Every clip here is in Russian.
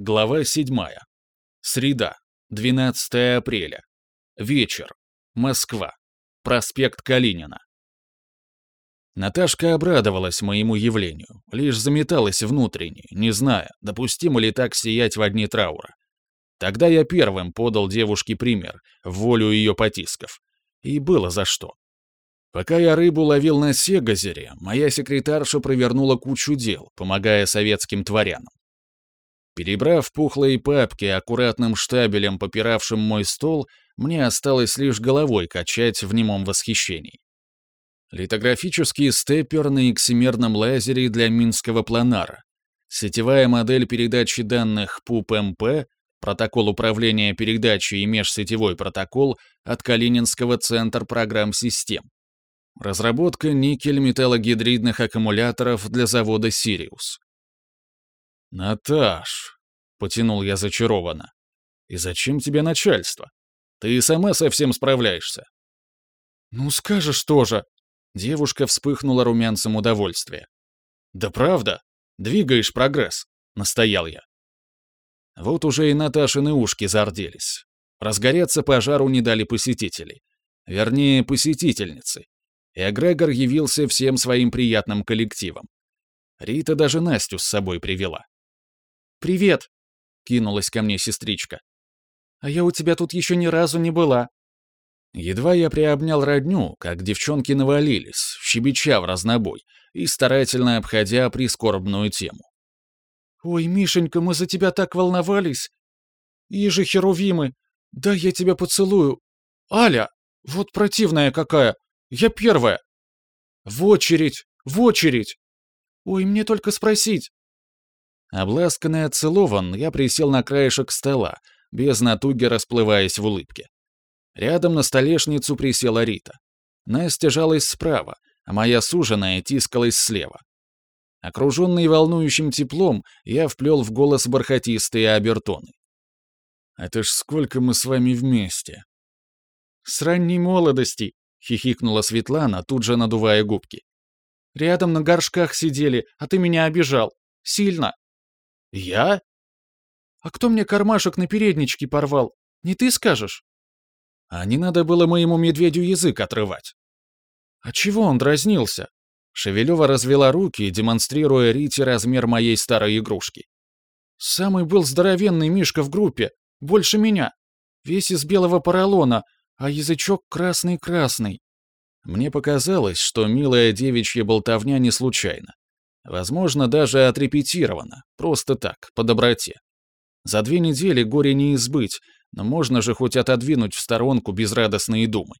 Глава 7. Среда. 12 апреля. Вечер. Москва. Проспект Калинина. Наташка обрадовалась моему явлению, лишь заметалась внутренне, не зная, допустимо ли так сиять в одни траура. Тогда я первым подал девушке пример, в волю ее потисков. И было за что. Пока я рыбу ловил на Сегозере, моя секретарша провернула кучу дел, помогая советским творянам. Перебрав пухлые папки аккуратным штабелем, попиравшим мой стол, мне осталось лишь головой качать в немом восхищении. Литографический степпер на эксимерном лазере для минского планара, сетевая модель передачи данных ПУП-МП, протокол управления передачей и межсетевой протокол от Калининского центра программ систем, разработка никель-металлогидридных аккумуляторов для завода «Сириус», «Наташ», — потянул я зачарованно, — «и зачем тебе начальство? Ты и сама совсем справляешься». «Ну скажешь тоже», — девушка вспыхнула румянцем удовольствия. «Да правда, двигаешь прогресс», — настоял я. Вот уже и Наташины ушки зарделись. Разгореться пожару не дали посетители. Вернее, посетительницы. И Эгрегор явился всем своим приятным коллективом. Рита даже Настю с собой привела. «Привет!» — кинулась ко мне сестричка. «А я у тебя тут еще ни разу не была». Едва я приобнял родню, как девчонки навалились, щебеча в разнобой и старательно обходя прискорбную тему. «Ой, Мишенька, мы за тебя так волновались! И же херувимы! Да я тебя поцелую! Аля! Вот противная какая! Я первая! В очередь! В очередь! Ой, мне только спросить!» Обласканный отцелован, я присел на краешек стола, без натуги расплываясь в улыбке. Рядом на столешницу присела Рита. Настя жалась справа, а моя суженая тискалась слева. Окруженный волнующим теплом, я вплел в голос бархатистые обертоны. «Это ж сколько мы с вами вместе!» «С ранней молодости!» — хихикнула Светлана, тут же надувая губки. «Рядом на горшках сидели, а ты меня обижал. Сильно!» «Я?» «А кто мне кармашек на передничке порвал? Не ты скажешь?» «А не надо было моему медведю язык отрывать». «А чего он дразнился?» Шевелева развела руки, демонстрируя Рите размер моей старой игрушки. «Самый был здоровенный Мишка в группе, больше меня. Весь из белого поролона, а язычок красный-красный». Мне показалось, что милая девичья болтовня не случайна. Возможно, даже отрепетировано, просто так, по доброте. За две недели горе не избыть, но можно же хоть отодвинуть в сторонку безрадостные думы.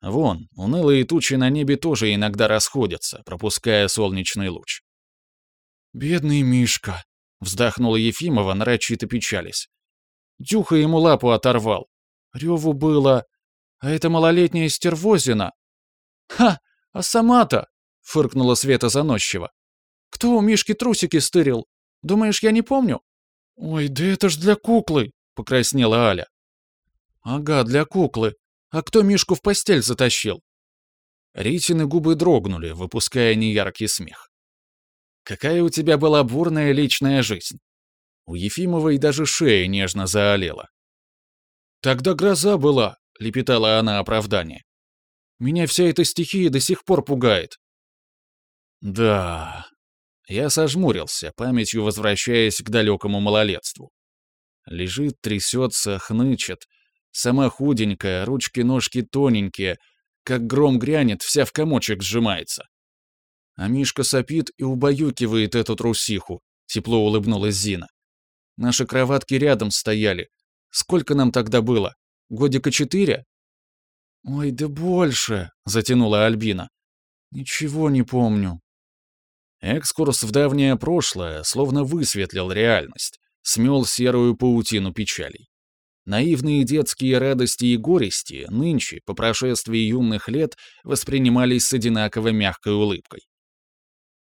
Вон, унылые тучи на небе тоже иногда расходятся, пропуская солнечный луч. «Бедный Мишка», — вздохнула Ефимова, нарочито печались. Дюха ему лапу оторвал. Реву было. А это малолетняя стервозина. «Ха! А сама-то!» — фыркнула Света заносчиво. Кто у Мишки трусики стырил? Думаешь, я не помню?» «Ой, да это ж для куклы!» — покраснела Аля. «Ага, для куклы. А кто Мишку в постель затащил?» Ритины губы дрогнули, выпуская неяркий смех. «Какая у тебя была бурная личная жизнь!» У Ефимовой даже шея нежно заолела. «Тогда гроза была», — лепетала она оправдание. «Меня вся эта стихия до сих пор пугает». «Да», я сожмурился, памятью возвращаясь к далекому малолетству. Лежит, трясется, хнычет. Сама худенькая, ручки-ножки тоненькие. Как гром грянет, вся в комочек сжимается. А Мишка сопит и убаюкивает эту трусиху, тепло улыбнулась Зина. Наши кроватки рядом стояли. Сколько нам тогда было? Годика четыре? Ой, да больше, затянула Альбина. Ничего не помню. Экскурс в давнее прошлое словно высветлил реальность, смел серую паутину печалей. Наивные детские радости и горести нынче, по прошествии юных лет, воспринимались с одинаково мягкой улыбкой.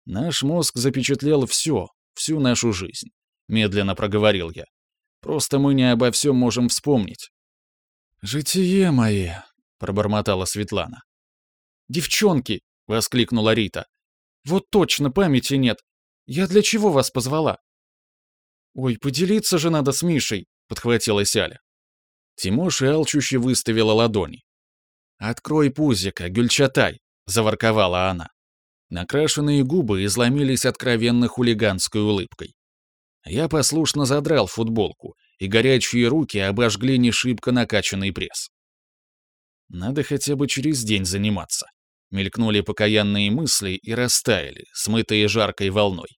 «Наш мозг запечатлел все, всю нашу жизнь», — медленно проговорил я. «Просто мы не обо всем можем вспомнить». «Житие мое», — пробормотала Светлана. «Девчонки!» — воскликнула Рита. Вот точно памяти нет. Я для чего вас позвала?» «Ой, поделиться же надо с Мишей», — подхватилась Аля. Тимоша алчуще выставила ладони. «Открой пузика, Гюльчатай», — заворковала она. Накрашенные губы изломились откровенно хулиганской улыбкой. Я послушно задрал футболку, и горячие руки обожгли не шибко накачанный пресс. Надо хотя бы через день заниматься. Мелькнули покаянные мысли и растаяли, смытые жаркой волной.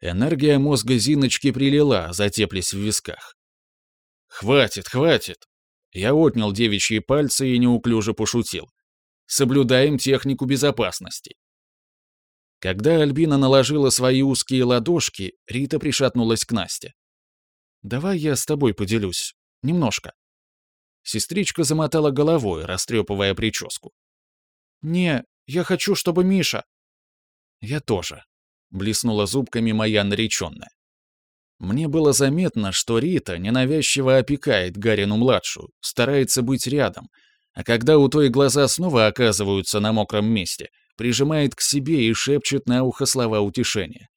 Энергия мозга Зиночки прилила, затеплись в висках. «Хватит, хватит!» Я отнял девичьи пальцы и неуклюже пошутил. «Соблюдаем технику безопасности». Когда Альбина наложила свои узкие ладошки, Рита пришатнулась к Насте. «Давай я с тобой поделюсь. Немножко». Сестричка замотала головой, растрепывая прическу. «Не, я хочу, чтобы Миша». «Я тоже», блеснула зубками моя нареченная. Мне было заметно, что Рита ненавязчиво опекает Гарину-младшую, старается быть рядом, а когда у той глаза снова оказываются на мокром месте, прижимает к себе и шепчет на ухо слова утешения.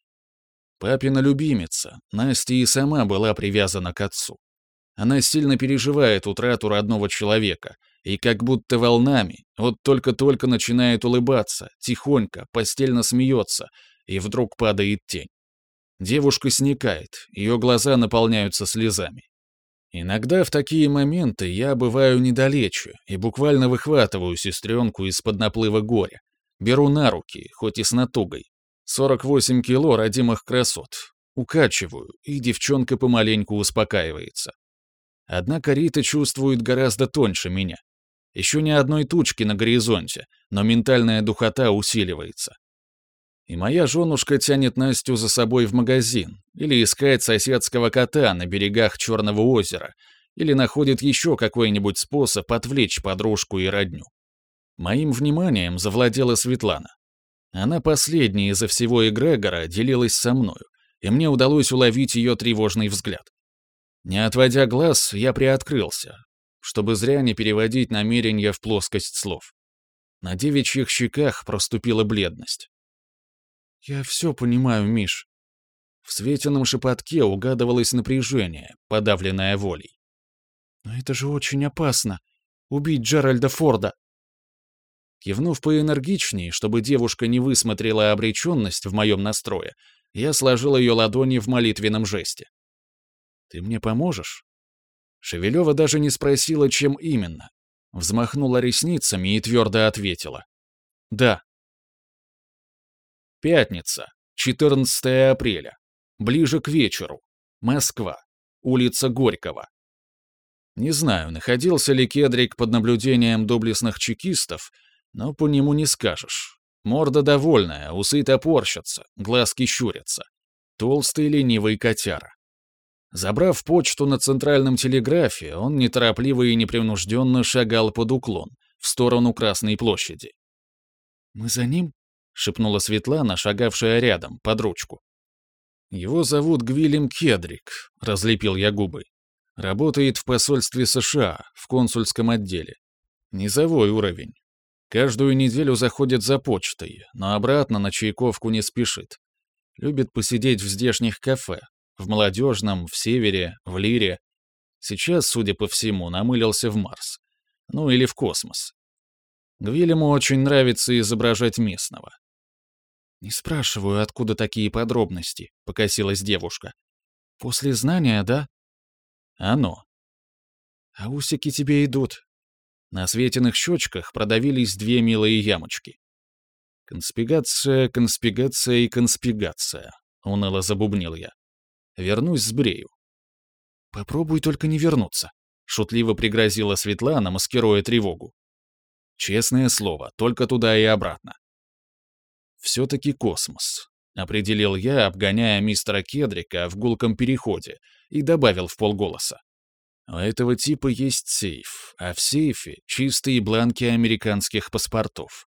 Папина любимица, Настя и сама была привязана к отцу. Она сильно переживает утрату родного человека, и как будто волнами, вот только-только начинает улыбаться, тихонько, постельно смеется, и вдруг падает тень. Девушка сникает, ее глаза наполняются слезами. Иногда в такие моменты я бываю недалече и буквально выхватываю сестренку из-под наплыва горя. Беру на руки, хоть и с натугой. 48 кило родимых красот. Укачиваю, и девчонка помаленьку успокаивается. Однако Рита чувствует гораздо тоньше меня. Еще ни одной тучки на горизонте, но ментальная духота усиливается. И моя женушка тянет Настю за собой в магазин, или искает соседского кота на берегах Черного озера, или находит еще какой-нибудь способ отвлечь подружку и родню. Моим вниманием завладела Светлана. Она последняя из-за всего эгрегора делилась со мною, и мне удалось уловить ее тревожный взгляд. Не отводя глаз, я приоткрылся, чтобы зря не переводить намерения в плоскость слов. На девичьих щеках проступила бледность. «Я все понимаю, Миш». В Светином шепотке угадывалось напряжение, подавленное волей. «Но это же очень опасно. Убить Джеральда Форда». Кивнув поэнергичнее, чтобы девушка не высмотрела обреченность в моем настрое, я сложил ее ладони в молитвенном жесте. «Ты мне поможешь?» Шевелева даже не спросила, чем именно. Взмахнула ресницами и твердо ответила. «Да». Пятница, 14 апреля. Ближе к вечеру. Москва. Улица Горького. Не знаю, находился ли Кедрик под наблюдением доблестных чекистов, но по нему не скажешь. Морда довольная, усы топорщатся, глазки щурятся. Толстый ленивый котяра. Забрав почту на центральном телеграфе, он неторопливо и непринужденно шагал под уклон, в сторону Красной площади. «Мы за ним?» — шепнула Светлана, шагавшая рядом, под ручку. «Его зовут Гвилем Кедрик», — разлепил я губы. «Работает в посольстве США, в консульском отделе. Низовой уровень. Каждую неделю заходит за почтой, но обратно на чайковку не спешит. Любит посидеть в здешних кафе, в молодежном, в севере, в лире. Сейчас, судя по всему, намылился в Марс. Ну или в космос. Гвилему очень нравится изображать местного. «Не спрашиваю, откуда такие подробности», — покосилась девушка. «После знания, да?» «Оно». «А усики тебе идут». На Светиных щечках продавились две милые ямочки. «Конспигация, конспигация и конспигация», — уныло забубнил я. «Вернусь с Брею». «Попробуй только не вернуться», — шутливо пригрозила Светлана, маскируя тревогу. «Честное слово, только туда и обратно». Все-таки космос. Определил я, обгоняя мистера Кедрика в гулком переходе, и добавил в полголоса. У этого типа есть сейф, а в сейфе чистые бланки американских паспортов.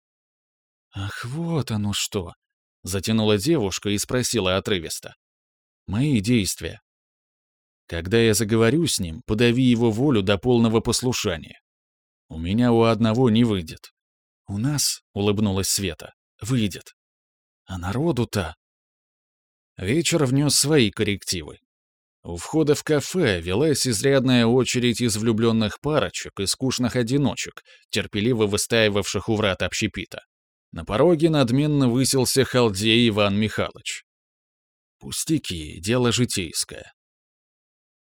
«Ах, вот оно что!» — затянула девушка и спросила отрывисто. «Мои действия. Когда я заговорю с ним, подави его волю до полного послушания. У меня у одного не выйдет. У нас, — улыбнулась Света, Выйдет. А народу-то... Вечер внес свои коррективы. У входа в кафе велась изрядная очередь из влюбленных парочек и скучных одиночек, терпеливо выстаивавших у врат общепита. На пороге надменно высился халдей Иван Михайлович. Пустяки, дело житейское.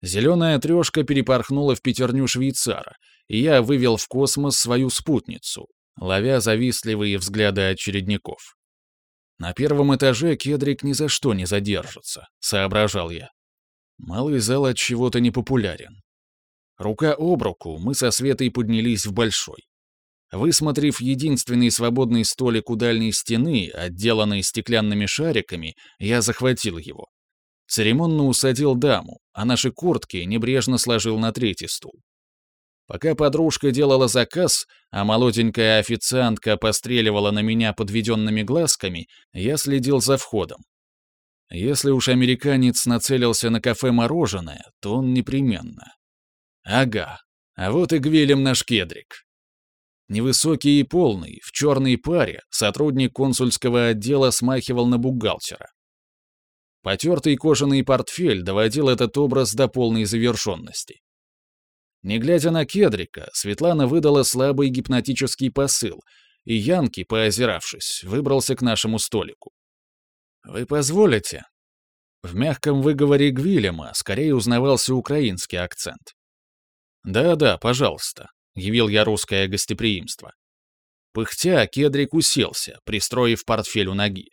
Зеленая трешка перепорхнула в пятерню швейцара, и я вывел в космос свою спутницу, ловя завистливые взгляды очередников. На первом этаже Кедрик ни за что не задержится, соображал я. Малый зал от чего-то не популярен. Рука об руку, мы со Светой поднялись в большой. Высмотрев единственный свободный столик у дальней стены, отделанный стеклянными шариками, я захватил его. Церемонно усадил даму, а наши куртки небрежно сложил на третий стул. Пока подружка делала заказ, а молоденькая официантка постреливала на меня подведенными глазками, я следил за входом. Если уж американец нацелился на кафе мороженое, то он непременно. Ага, а вот и Гвелем наш кедрик. Невысокий и полный, в черной паре, сотрудник консульского отдела смахивал на бухгалтера. Потертый кожаный портфель доводил этот образ до полной завершенности. Не глядя на Кедрика, Светлана выдала слабый гипнотический посыл, и Янки, поозиравшись, выбрался к нашему столику. «Вы позволите?» В мягком выговоре Гвилема скорее узнавался украинский акцент. «Да-да, пожалуйста», — явил я русское гостеприимство. Пыхтя, Кедрик уселся, пристроив портфель у ноги.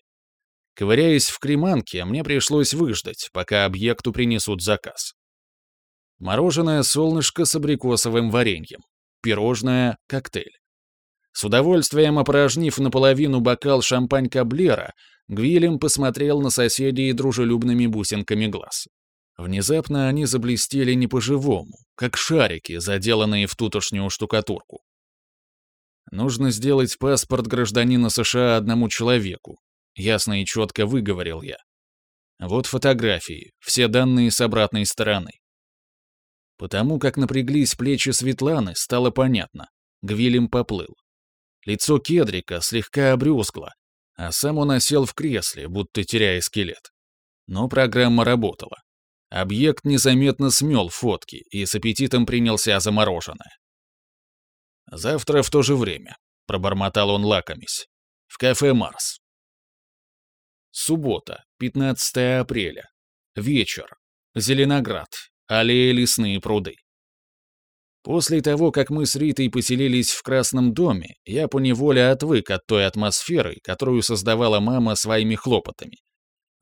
Ковыряясь в креманке, мне пришлось выждать, пока объекту принесут заказ. Мороженое солнышко с абрикосовым вареньем. Пирожное, коктейль. С удовольствием опорожнив наполовину бокал шампань-каблера, Гвилем посмотрел на соседей дружелюбными бусинками глаз. Внезапно они заблестели не по-живому, как шарики, заделанные в тутошнюю штукатурку. Нужно сделать паспорт гражданина США одному человеку. Ясно и четко выговорил я. Вот фотографии, все данные с обратной стороны. Потому как напряглись плечи Светланы, стало понятно. Гвилем поплыл. Лицо Кедрика слегка обрюзгло, а сам он осел в кресле, будто теряя скелет. Но программа работала. Объект незаметно смел фотки и с аппетитом принялся за мороженое. «Завтра в то же время», — пробормотал он лакомись. «В кафе «Марс». Суббота, 15 апреля. Вечер. Зеленоград. Аллея лесные пруды. После того, как мы с Ритой поселились в Красном доме, я поневоле отвык от той атмосферы, которую создавала мама своими хлопотами.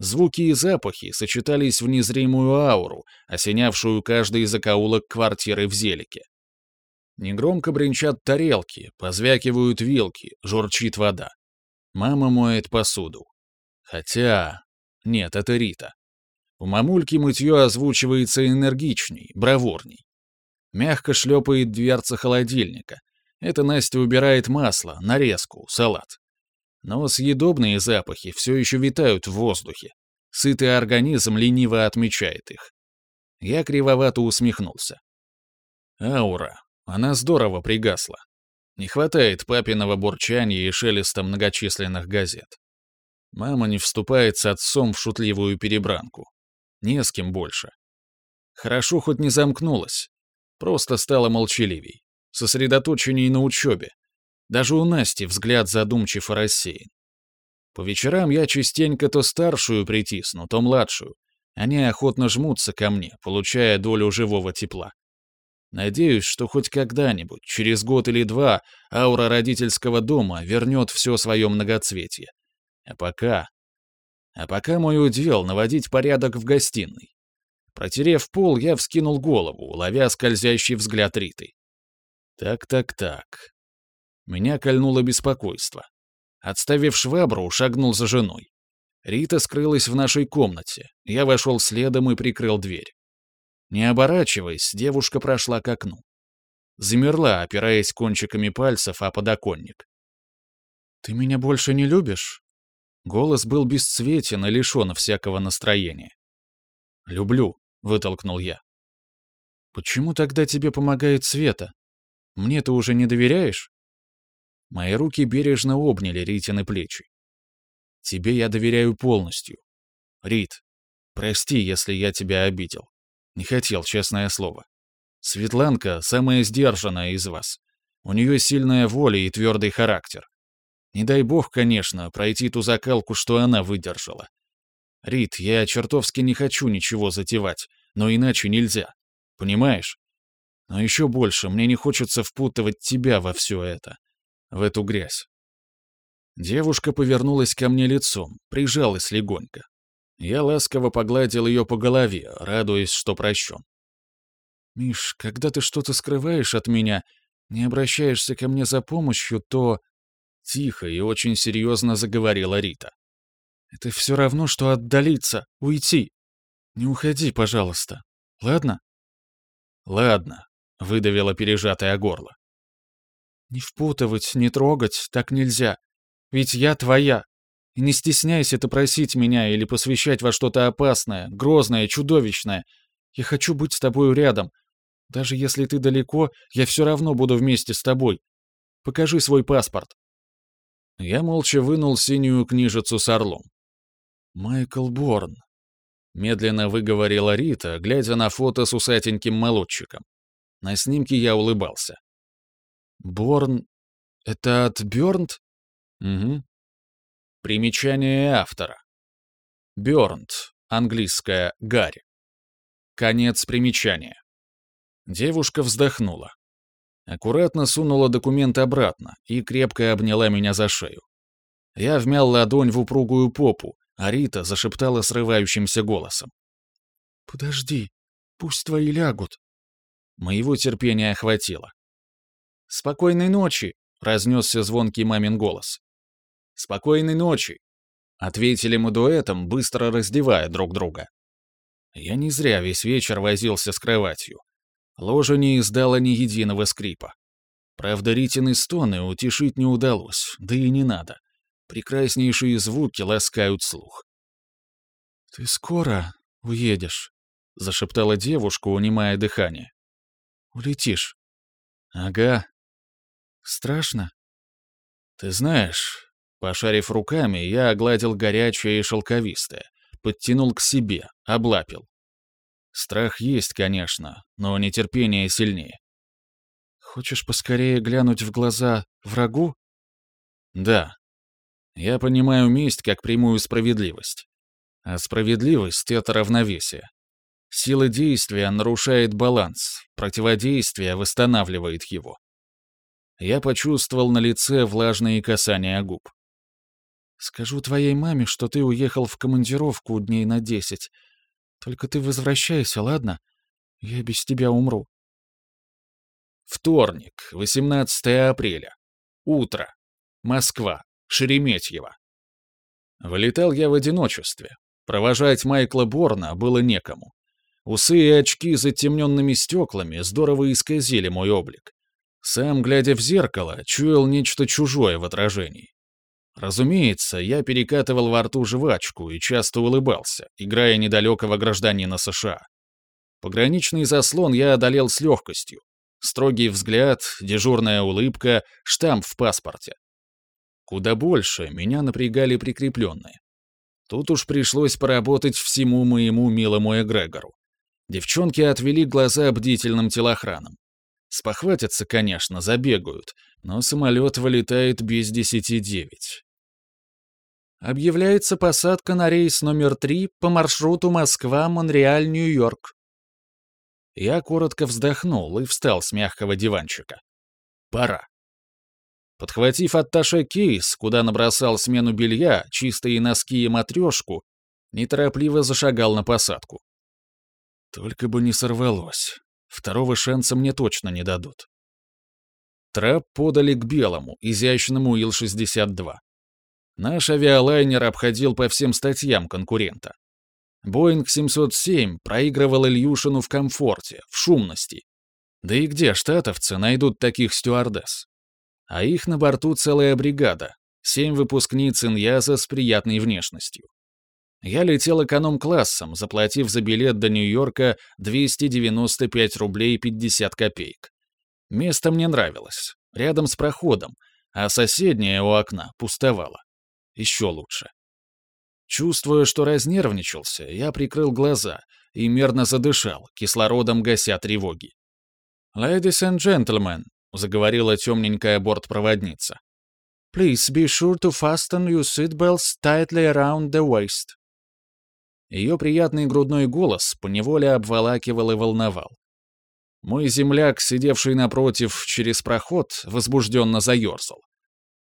Звуки и запахи сочетались в незримую ауру, осенявшую каждый закоулок квартиры в Зелике. Негромко бренчат тарелки, позвякивают вилки, журчит вода. Мама моет посуду. Хотя... Нет, это Рита. У мамульки мытье озвучивается энергичней, бравурней. Мягко шлепает дверца холодильника. Это Настя убирает масло, нарезку, салат. Но съедобные запахи все еще витают в воздухе. Сытый организм лениво отмечает их. Я кривовато усмехнулся. Аура. Она здорово пригасла. Не хватает папиного бурчания и шелеста многочисленных газет. Мама не вступает с отцом в шутливую перебранку. Не с кем больше. Хорошо хоть не замкнулась. Просто стала молчаливей, сосредоточенней на учебе. Даже у Насти взгляд задумчив и рассеян. По вечерам я частенько то старшую притисну, то младшую. Они охотно жмутся ко мне, получая долю живого тепла. Надеюсь, что хоть когда-нибудь, через год или два, аура родительского дома вернет все свое многоцветие. А пока... А пока мой удел — наводить порядок в гостиной. Протерев пол, я вскинул голову, ловя скользящий взгляд Риты. Так-так-так. Меня кольнуло беспокойство. Отставив швабру, шагнул за женой. Рита скрылась в нашей комнате. Я вошел следом и прикрыл дверь. Не оборачиваясь, девушка прошла к окну. Замерла, опираясь кончиками пальцев о подоконник. «Ты меня больше не любишь?» Голос был бесцветен и лишен всякого настроения. «Люблю», — вытолкнул я. «Почему тогда тебе помогает Света? Мне ты уже не доверяешь?» Мои руки бережно обняли Ритины плечи. «Тебе я доверяю полностью. Рит, прости, если я тебя обидел. Не хотел, честное слово. Светланка — самая сдержанная из вас. У нее сильная воля и твердый характер. Не дай бог, конечно, пройти ту закалку, что она выдержала. Рит, я чертовски не хочу ничего затевать, но иначе нельзя. Понимаешь? Но еще больше мне не хочется впутывать тебя во все это. В эту грязь. Девушка повернулась ко мне лицом, прижалась легонько. Я ласково погладил ее по голове, радуясь, что прощен. «Миш, когда ты что-то скрываешь от меня, не обращаешься ко мне за помощью, то...» Тихо и очень серьезно заговорила Рита. «Это все равно, что отдалиться, уйти. Не уходи, пожалуйста. Ладно?» «Ладно», — выдавила пережатое горло. «Не впутывать, не трогать, так нельзя. Ведь я твоя. И не стесняйся ты просить меня или посвящать во что-то опасное, грозное, чудовищное. Я хочу быть с тобой рядом. Даже если ты далеко, я все равно буду вместе с тобой. Покажи свой паспорт». Я молча вынул синюю книжицу с орлом. «Майкл Борн», — медленно выговорила Рита, глядя на фото с усатеньким молодчиком. На снимке я улыбался. «Борн... Это от Бёрнт?» «Угу. Примечание автора. Бёрнт, английское «Гарри». Конец примечания. Девушка вздохнула. Аккуратно сунула документ обратно и крепко обняла меня за шею. Я вмял ладонь в упругую попу, а Рита зашептала срывающимся голосом. «Подожди, пусть твои лягут». Моего терпения охватило. «Спокойной ночи!» — разнесся звонкий мамин голос. «Спокойной ночи!» — ответили мы дуэтом, быстро раздевая друг друга. Я не зря весь вечер возился с кроватью. Ложа не издала ни единого скрипа. Правда, Ритины стоны утешить не удалось, да и не надо. Прекраснейшие звуки ласкают слух. «Ты скоро уедешь», — зашептала девушка, унимая дыхание. «Улетишь». «Ага». «Страшно?» «Ты знаешь, Пошарив руками, я огладил горячее и шелковистое, подтянул к себе, облапил. Страх есть, конечно, но нетерпение сильнее. Хочешь поскорее глянуть в глаза врагу? Да. Я понимаю месть как прямую справедливость. А справедливость — это равновесие. Сила действия нарушает баланс, противодействие восстанавливает его. Я почувствовал на лице влажные касания губ. Скажу твоей маме, что ты уехал в командировку дней на десять. Только ты возвращайся, ладно? Я без тебя умру. Вторник, 18 апреля. Утро. Москва. Шереметьево. Вылетал я в одиночестве. Провожать Майкла Борна было некому. Усы и очки с затемненными стеклами здорово исказили мой облик. Сам, глядя в зеркало, чуял нечто чужое в отражении. Разумеется, я перекатывал во рту жвачку и часто улыбался, играя недалекого гражданина США. Пограничный заслон я одолел с легкостью. Строгий взгляд, дежурная улыбка, штамп в паспорте. Куда больше меня напрягали прикрепленные. Тут уж пришлось поработать всему моему милому эгрегору. Девчонки отвели глаза бдительным телохранам. Спохватятся, конечно, забегают, но самолет вылетает без десяти девять. Объявляется посадка на рейс номер три по маршруту Москва-Монреаль-Нью-Йорк. Я коротко вздохнул и встал с мягкого диванчика. Пора. Подхватив атташе кейс, куда набросал смену белья, чистые носки и матрешку, неторопливо зашагал на посадку. Только бы не сорвалось. Второго шанса мне точно не дадут. Трап подали к белому, изящному Ил-62. Наш авиалайнер обходил по всем статьям конкурента. Боинг 707 проигрывал Ильюшину в комфорте, в шумности. Да и где штатовцы найдут таких стюардесс? А их на борту целая бригада, семь выпускниц Иньяза с приятной внешностью. Я летел эконом-классом, заплатив за билет до Нью-Йорка 295 рублей 50 копеек. Место мне нравилось, рядом с проходом, а соседнее у окна пустовало. Еще лучше. Чувствуя, что разнервничался, я прикрыл глаза и мерно задышал, кислородом гася тревоги. «Ladies and gentlemen», — заговорила темненькая бортпроводница. «Please be sure to fasten your seatbelts tightly around the waist». Ее приятный грудной голос поневоле обволакивал и волновал. Мой земляк, сидевший напротив через проход, возбужденно заерзал.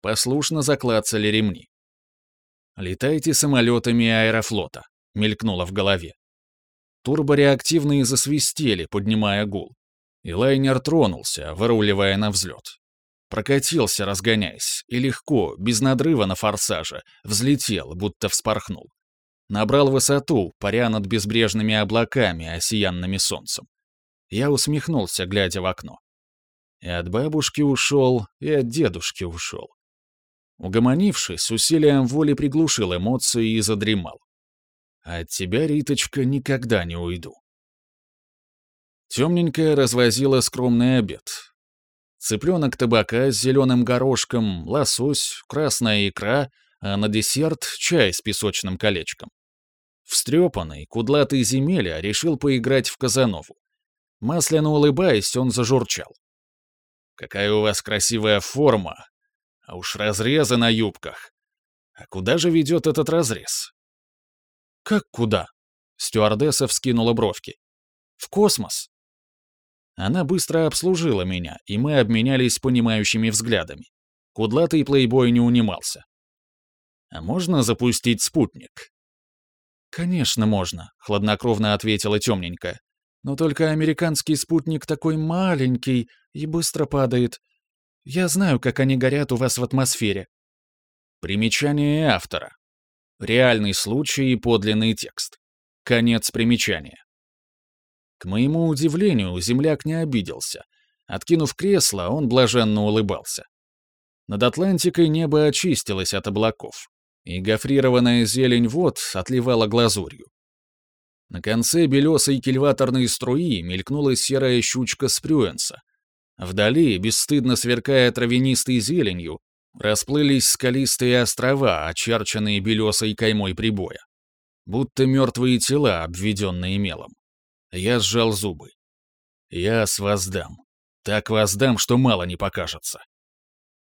Послушно заклацали ремни. «Летайте самолетами аэрофлота», — мелькнуло в голове. Турбореактивные засвистели, поднимая гул. И лайнер тронулся, выруливая на взлет. Прокатился, разгоняясь, и легко, без надрыва на форсаже, взлетел, будто вспорхнул. Набрал высоту, паря над безбрежными облаками, осиянными солнцем. Я усмехнулся, глядя в окно. И от бабушки ушел, и от дедушки ушел. Угомонившись, усилием воли приглушил эмоции и задремал. От тебя, Риточка, никогда не уйду. Темненькая развозила скромный обед. Цыпленок табака с зеленым горошком, лосось, красная икра, а на десерт чай с песочным колечком. Встрепанный, кудлатый земеля решил поиграть в Казанову. Масляно улыбаясь, он зажурчал. «Какая у вас красивая форма! А уж разрезы на юбках! А куда же ведет этот разрез?» «Как куда?» — стюардесса вскинула бровки. «В космос!» Она быстро обслужила меня, и мы обменялись понимающими взглядами. Кудлатый плейбой не унимался. «А можно запустить спутник?» «Конечно можно», — хладнокровно ответила темненькая. Но только американский спутник такой маленький и быстро падает. Я знаю, как они горят у вас в атмосфере. Примечание автора. Реальный случай и подлинный текст. Конец примечания. К моему удивлению, земляк не обиделся. Откинув кресло, он блаженно улыбался. Над Атлантикой небо очистилось от облаков, и гофрированная зелень вод отливала глазурью. На конце белесой кильваторной струи мелькнула серая щучка Спрюенса. Вдали, бесстыдно сверкая травянистой зеленью, расплылись скалистые острова, очерченные белесой каймой прибоя. Будто мертвые тела, обведенные мелом. Я сжал зубы. Я с воздам. Так воздам, что мало не покажется.